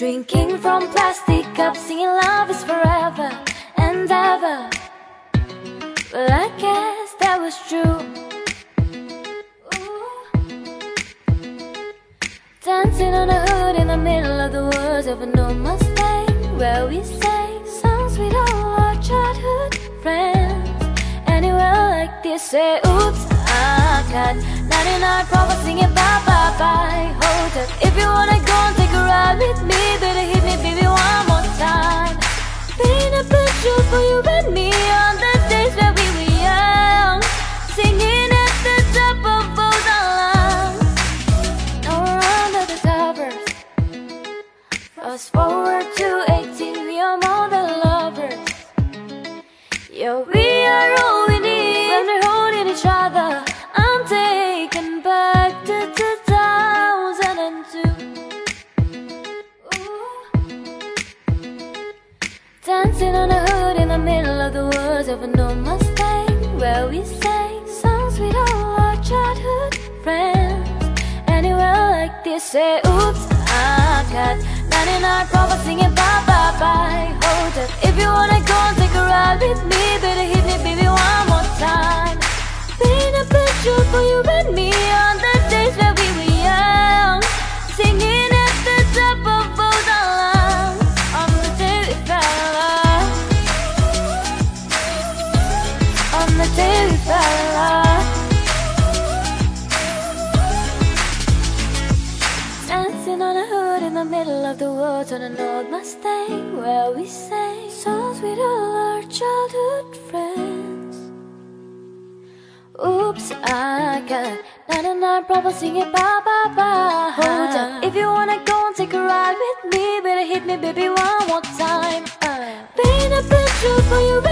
Drinking from plastic cups, singing love is forever and ever. Well, I guess that was true. Dancing on a hood in the middle of the woods an old Mustang, where we say songs with all our childhood friends. Anywhere like this, say oops, I got 99 problems singing bye bye bye. Hold up, if you wanna go and take ride with me, better hit me, baby, one more time. Paint a picture for you and me on the days where we were young, singing at the top of both our lungs. Now we're under the covers. Fast forward to 18, we are more than lovers. Yeah, we are Dancing on a hood in the middle of the woods of an old Mustang, where we say songs with all our childhood friends. Anywhere like this, say oops, I got 99 problems singing bye bye bye. Hold up, if you wanna go and take a ride with me, Dancing on a hood in the middle of the woods on an old Mustang where we sang songs with all our childhood friends. Oops, I got 99 problems singing bye bye bye. Hold up, if you wanna go and take a ride with me, better hit me, baby, one more time. Uh. Paint a picture for you